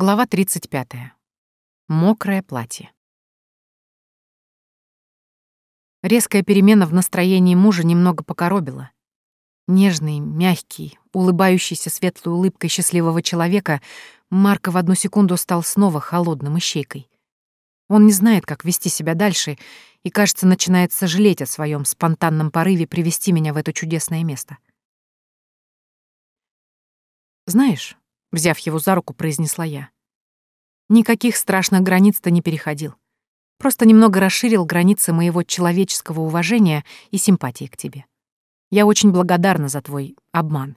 Глава 35. Мокрое платье. Резкая перемена в настроении мужа немного покоробила. Нежный, мягкий, улыбающийся светлой улыбкой счастливого человека, Марко в одну секунду стал снова холодным ищейкой. Он не знает, как вести себя дальше, и, кажется, начинает сожалеть о своем спонтанном порыве привести меня в это чудесное место. «Знаешь, Взяв его за руку, произнесла я. Никаких страшных границ ты не переходил. Просто немного расширил границы моего человеческого уважения и симпатии к тебе. Я очень благодарна за твой обман.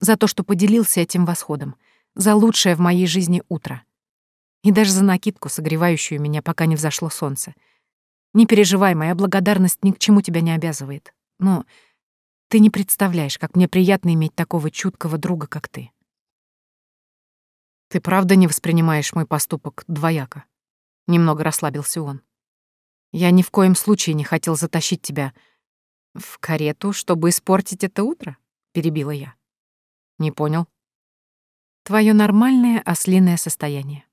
За то, что поделился этим восходом. За лучшее в моей жизни утро. И даже за накидку, согревающую меня, пока не взошло солнце. Не переживай, моя благодарность ни к чему тебя не обязывает. Но ты не представляешь, как мне приятно иметь такого чуткого друга, как ты. «Ты правда не воспринимаешь мой поступок двояко?» Немного расслабился он. «Я ни в коем случае не хотел затащить тебя в карету, чтобы испортить это утро?» — перебила я. «Не понял». «Твое нормальное ослиное состояние.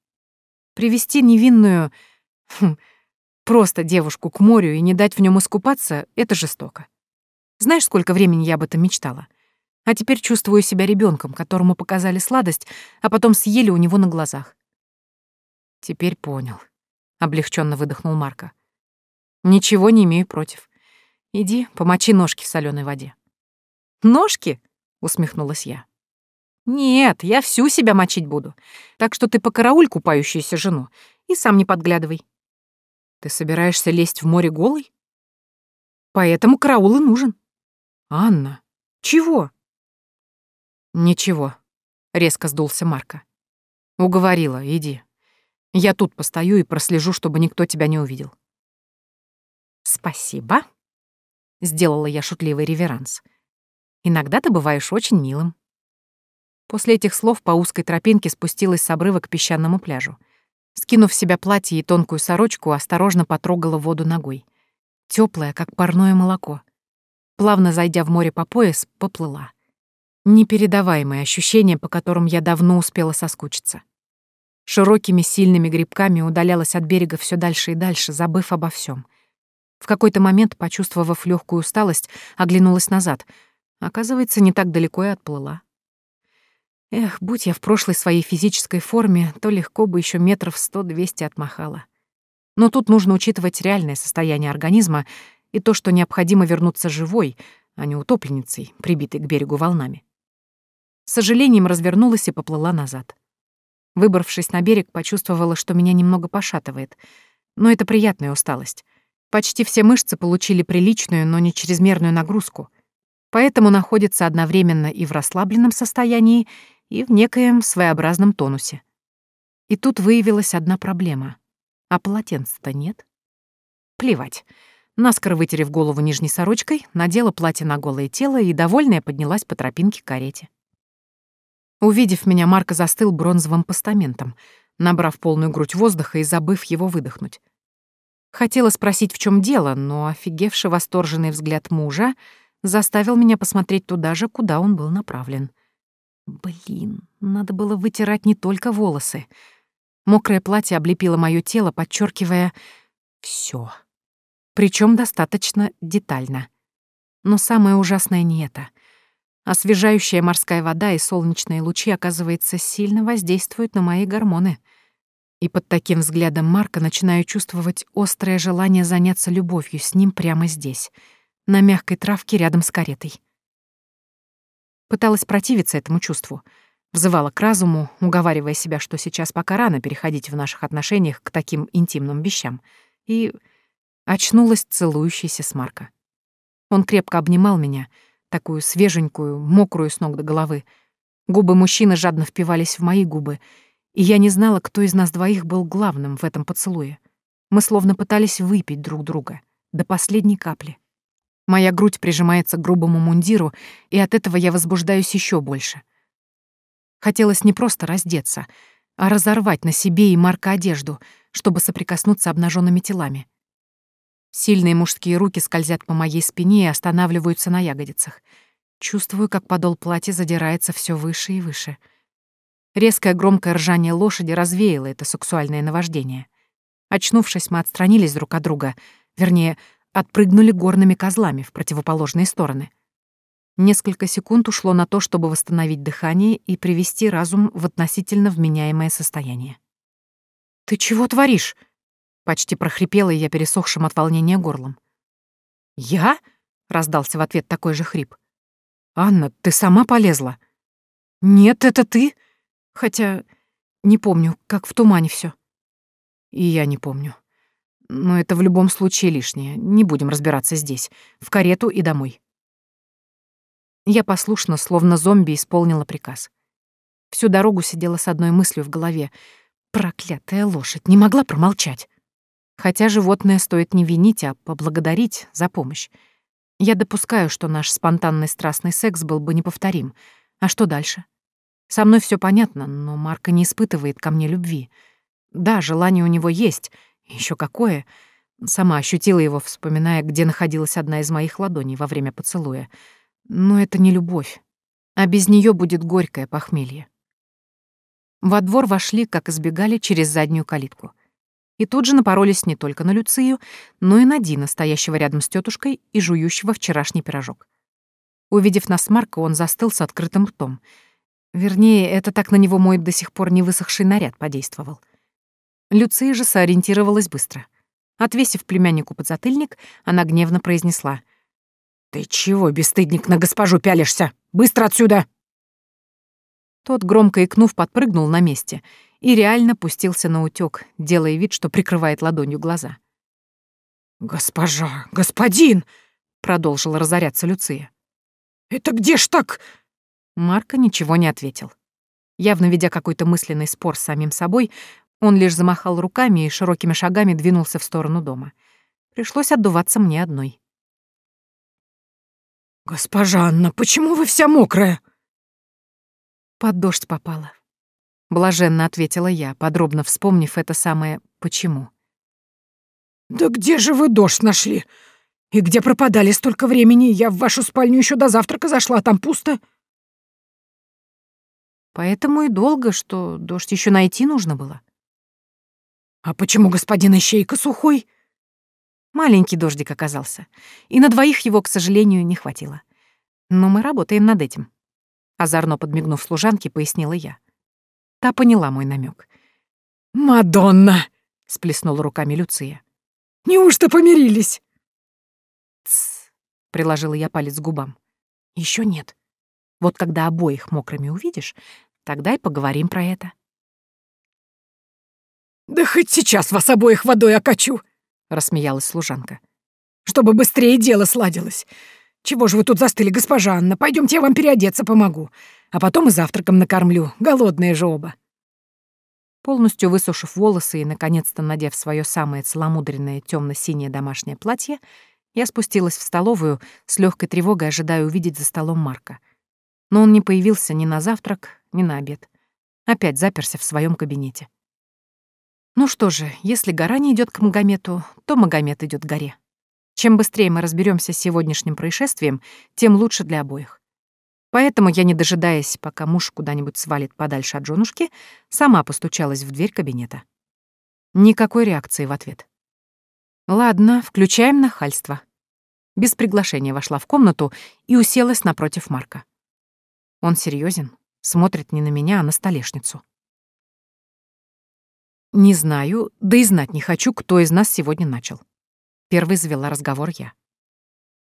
Привести невинную, хм, просто девушку к морю и не дать в нем искупаться — это жестоко. Знаешь, сколько времени я об этом мечтала? А теперь чувствую себя ребенком, которому показали сладость, а потом съели у него на глазах. Теперь понял. Облегченно выдохнул Марко. Ничего не имею против. Иди, помочи ножки в соленой воде. Ножки? усмехнулась я. Нет, я всю себя мочить буду. Так что ты покарауль купающуюся жену и сам не подглядывай. Ты собираешься лезть в море голый? Поэтому караул и нужен. Анна, чего? «Ничего», — резко сдулся Марко. «Уговорила, иди. Я тут постою и прослежу, чтобы никто тебя не увидел». «Спасибо», — сделала я шутливый реверанс. «Иногда ты бываешь очень милым». После этих слов по узкой тропинке спустилась с обрыва к песчаному пляжу. Скинув в себя платье и тонкую сорочку, осторожно потрогала воду ногой. Теплая, как парное молоко. Плавно зайдя в море по пояс, поплыла. Непередаваемые ощущения, по которым я давно успела соскучиться. Широкими сильными грибками удалялась от берега все дальше и дальше, забыв обо всем. В какой-то момент, почувствовав легкую усталость, оглянулась назад. Оказывается, не так далеко и отплыла. Эх, будь я в прошлой своей физической форме, то легко бы еще метров сто-двести отмахала. Но тут нужно учитывать реальное состояние организма и то, что необходимо вернуться живой, а не утопленницей, прибитой к берегу волнами. С сожалением развернулась и поплыла назад. Выбравшись на берег, почувствовала, что меня немного пошатывает. Но это приятная усталость. Почти все мышцы получили приличную, но не чрезмерную нагрузку. Поэтому находятся одновременно и в расслабленном состоянии, и в некоем своеобразном тонусе. И тут выявилась одна проблема. А полотенца-то нет. Плевать. Наскоро вытерев голову нижней сорочкой, надела платье на голое тело и, довольная, поднялась по тропинке к карете. Увидев меня, Марко застыл бронзовым постаментом, набрав полную грудь воздуха и забыв его выдохнуть. Хотела спросить, в чем дело, но офигевший восторженный взгляд мужа заставил меня посмотреть туда же, куда он был направлен. Блин, надо было вытирать не только волосы. Мокрое платье облепило мое тело, подчеркивая все. Причем достаточно детально. Но самое ужасное не это. Освежающая морская вода и солнечные лучи, оказывается, сильно воздействуют на мои гормоны. И под таким взглядом Марка начинаю чувствовать острое желание заняться любовью с ним прямо здесь, на мягкой травке рядом с каретой. Пыталась противиться этому чувству, взывала к разуму, уговаривая себя, что сейчас пока рано переходить в наших отношениях к таким интимным вещам, и очнулась целующейся с Марка. Он крепко обнимал меня — такую свеженькую, мокрую с ног до головы. Губы мужчины жадно впивались в мои губы, и я не знала, кто из нас двоих был главным в этом поцелуе. Мы словно пытались выпить друг друга, до последней капли. Моя грудь прижимается к грубому мундиру, и от этого я возбуждаюсь еще больше. Хотелось не просто раздеться, а разорвать на себе и Марка одежду, чтобы соприкоснуться обнаженными телами. Сильные мужские руки скользят по моей спине и останавливаются на ягодицах. Чувствую, как подол платья задирается все выше и выше. Резкое громкое ржание лошади развеяло это сексуальное наваждение. Очнувшись, мы отстранились друг от друга, вернее, отпрыгнули горными козлами в противоположные стороны. Несколько секунд ушло на то, чтобы восстановить дыхание и привести разум в относительно вменяемое состояние. «Ты чего творишь?» — почти прохрипела я пересохшим от волнения горлом. «Я?» — раздался в ответ такой же хрип. «Анна, ты сама полезла?» «Нет, это ты. Хотя не помню, как в тумане все. И я не помню. Но это в любом случае лишнее. Не будем разбираться здесь. В карету и домой. Я послушно, словно зомби, исполнила приказ. Всю дорогу сидела с одной мыслью в голове. Проклятая лошадь не могла промолчать. Хотя животное стоит не винить, а поблагодарить за помощь. Я допускаю, что наш спонтанный страстный секс был бы неповторим. А что дальше? Со мной все понятно, но Марка не испытывает ко мне любви. Да, желание у него есть. Еще какое. Сама ощутила его, вспоминая, где находилась одна из моих ладоней во время поцелуя — но это не любовь, а без нее будет горькое похмелье. Во двор вошли, как избегали, через заднюю калитку. И тут же напоролись не только на Люцию, но и на Дина, стоящего рядом с тетушкой и жующего вчерашний пирожок. Увидев нас Марка, он застыл с открытым ртом. Вернее, это так на него мой до сих пор не высохший наряд подействовал. Люция же сориентировалась быстро. Отвесив племяннику подзатыльник, она гневно произнесла — «Ты чего, бесстыдник, на госпожу пялишься? Быстро отсюда!» Тот, громко икнув, подпрыгнул на месте и реально пустился на утёк, делая вид, что прикрывает ладонью глаза. «Госпожа, господин!» — продолжила разоряться Люция. «Это где ж так?» Марко ничего не ответил. Явно ведя какой-то мысленный спор с самим собой, он лишь замахал руками и широкими шагами двинулся в сторону дома. Пришлось отдуваться мне одной. «Госпожа Анна, почему вы вся мокрая?» «Под дождь попала», — блаженно ответила я, подробно вспомнив это самое «почему». «Да где же вы дождь нашли? И где пропадали столько времени? Я в вашу спальню еще до завтрака зашла, а там пусто». Поэтому и долго, что дождь еще найти нужно было. «А почему господин Ищейка сухой?» Маленький дождик оказался, и на двоих его, к сожалению, не хватило. Но мы работаем над этим. Озорно подмигнув служанке, пояснила я. Та поняла мой намек. «Мадонна!» — сплеснула руками Люция. «Неужто помирились?» «Тсс!» — приложила я палец к губам. Еще нет. Вот когда обоих мокрыми увидишь, тогда и поговорим про это». «Да хоть сейчас вас обоих водой окачу!» — рассмеялась служанка. «Чтобы быстрее дело сладилось. Чего же вы тут застыли, госпожа Анна? Пойдемте, я вам переодеться помогу. А потом и завтраком накормлю. Голодные же оба». Полностью высушив волосы и, наконец-то, надев свое самое целомудренное темно синее домашнее платье, я спустилась в столовую, с легкой тревогой ожидая увидеть за столом Марка. Но он не появился ни на завтрак, ни на обед. Опять заперся в своем кабинете. Ну что же, если гора не идет к Магомету, то Магомет идет к горе. Чем быстрее мы разберемся с сегодняшним происшествием, тем лучше для обоих. Поэтому я, не дожидаясь, пока муж куда-нибудь свалит подальше от женушки, сама постучалась в дверь кабинета. Никакой реакции в ответ. Ладно, включаем нахальство. Без приглашения вошла в комнату и уселась напротив Марка. Он серьезен, смотрит не на меня, а на столешницу. Не знаю, да и знать не хочу, кто из нас сегодня начал. Первый завела разговор я.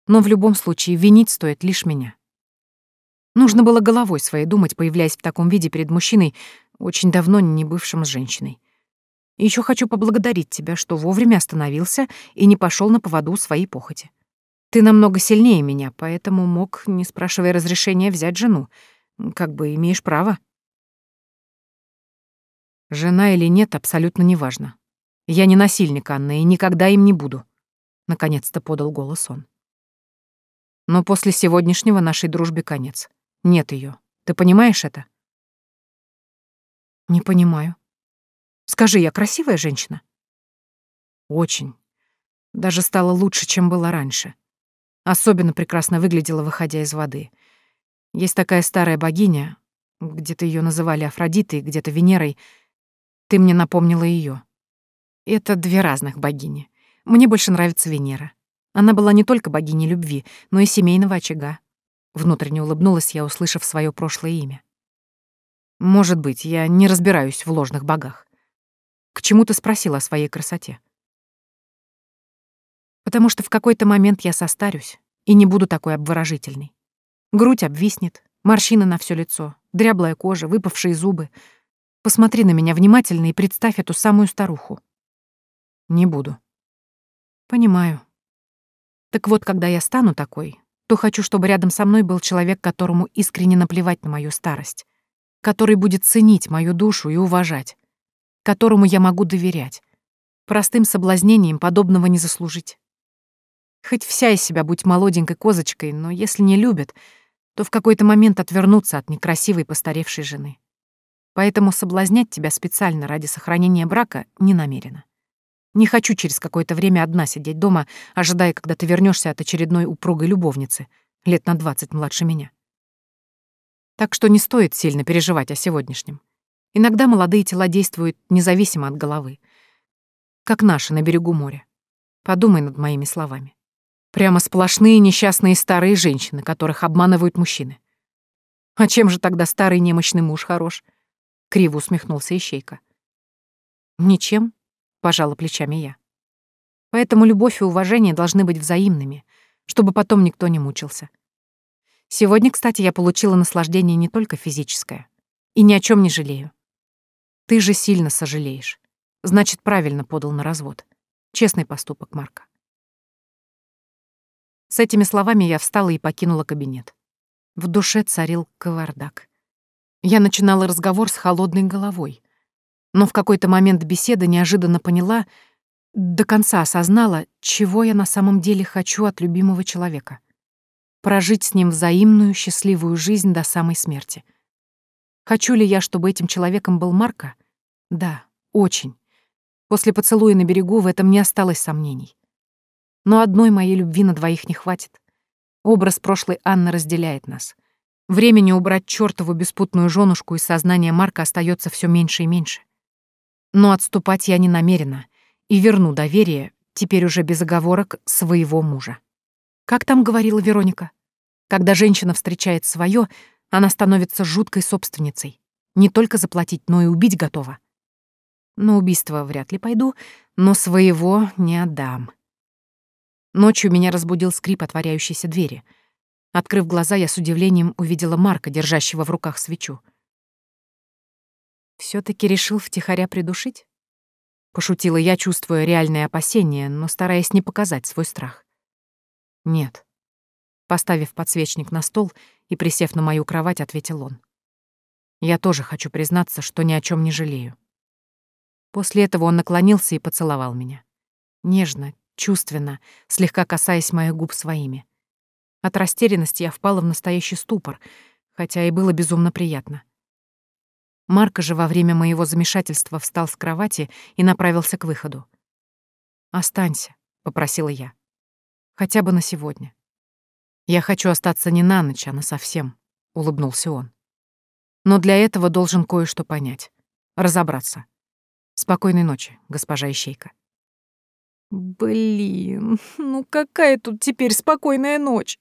Но в любом случае винить стоит лишь меня. Нужно было головой своей думать, появляясь в таком виде перед мужчиной, очень давно не бывшим с женщиной. Еще хочу поблагодарить тебя, что вовремя остановился и не пошел на поводу своей похоти. Ты намного сильнее меня, поэтому мог, не спрашивая разрешения, взять жену. Как бы имеешь право. Жена или нет, абсолютно неважно. Я не насильник, Анна, и никогда им не буду. Наконец-то подал голос он. Но после сегодняшнего нашей дружбе конец. Нет ее. Ты понимаешь это? Не понимаю. Скажи, я красивая женщина? Очень. Даже стала лучше, чем была раньше. Особенно прекрасно выглядела, выходя из воды. Есть такая старая богиня, Где-то ее называли Афродитой, где-то Венерой. Ты мне напомнила ее. Это две разных богини. Мне больше нравится Венера. Она была не только богиней любви, но и семейного очага. Внутренне улыбнулась я, услышав свое прошлое имя. Может быть, я не разбираюсь в ложных богах. К чему ты спросила о своей красоте? Потому что в какой-то момент я состарюсь и не буду такой обворожительной. Грудь обвиснет, морщины на все лицо, дряблая кожа, выпавшие зубы. Посмотри на меня внимательно и представь эту самую старуху. Не буду. Понимаю. Так вот, когда я стану такой, то хочу, чтобы рядом со мной был человек, которому искренне наплевать на мою старость, который будет ценить мою душу и уважать, которому я могу доверять. Простым соблазнением подобного не заслужить. Хоть вся из себя будь молоденькой козочкой, но если не любят, то в какой-то момент отвернуться от некрасивой постаревшей жены. Поэтому соблазнять тебя специально ради сохранения брака не намерена. Не хочу через какое-то время одна сидеть дома, ожидая, когда ты вернешься от очередной упругой любовницы, лет на двадцать младше меня. Так что не стоит сильно переживать о сегодняшнем. Иногда молодые тела действуют независимо от головы. Как наши на берегу моря. Подумай над моими словами. Прямо сплошные несчастные старые женщины, которых обманывают мужчины. А чем же тогда старый немощный муж хорош? Криво усмехнулся Ищейка. Ничем, пожала плечами я. Поэтому любовь и уважение должны быть взаимными, чтобы потом никто не мучился. Сегодня, кстати, я получила наслаждение не только физическое. И ни о чем не жалею. Ты же сильно сожалеешь. Значит, правильно подал на развод. Честный поступок, Марка. С этими словами я встала и покинула кабинет. В душе царил кавардак. Я начинала разговор с холодной головой но в какой-то момент беседы неожиданно поняла, до конца осознала, чего я на самом деле хочу от любимого человека. Прожить с ним взаимную счастливую жизнь до самой смерти. Хочу ли я, чтобы этим человеком был Марко? Да, очень. После поцелуя на берегу в этом не осталось сомнений. Но одной моей любви на двоих не хватит. Образ прошлой Анны разделяет нас. Времени убрать чёртову беспутную женушку из сознания Марка остается все меньше и меньше. Но отступать я не намерена и верну доверие, теперь уже без оговорок, своего мужа. Как там говорила Вероника? Когда женщина встречает свое, она становится жуткой собственницей. Не только заплатить, но и убить готова. На убийство вряд ли пойду, но своего не отдам. Ночью меня разбудил скрип отворяющейся двери. Открыв глаза, я с удивлением увидела Марка, держащего в руках свечу все таки решил втихаря придушить? Пошутила я, чувствуя реальное опасение, но стараясь не показать свой страх. Нет. Поставив подсвечник на стол и присев на мою кровать, ответил он. Я тоже хочу признаться, что ни о чем не жалею. После этого он наклонился и поцеловал меня. Нежно, чувственно, слегка касаясь моих губ своими. От растерянности я впала в настоящий ступор, хотя и было безумно приятно. Марко же во время моего замешательства встал с кровати и направился к выходу. «Останься», — попросила я. «Хотя бы на сегодня». «Я хочу остаться не на ночь, а на совсем», — улыбнулся он. «Но для этого должен кое-что понять, разобраться. Спокойной ночи, госпожа Ищейка». «Блин, ну какая тут теперь спокойная ночь?»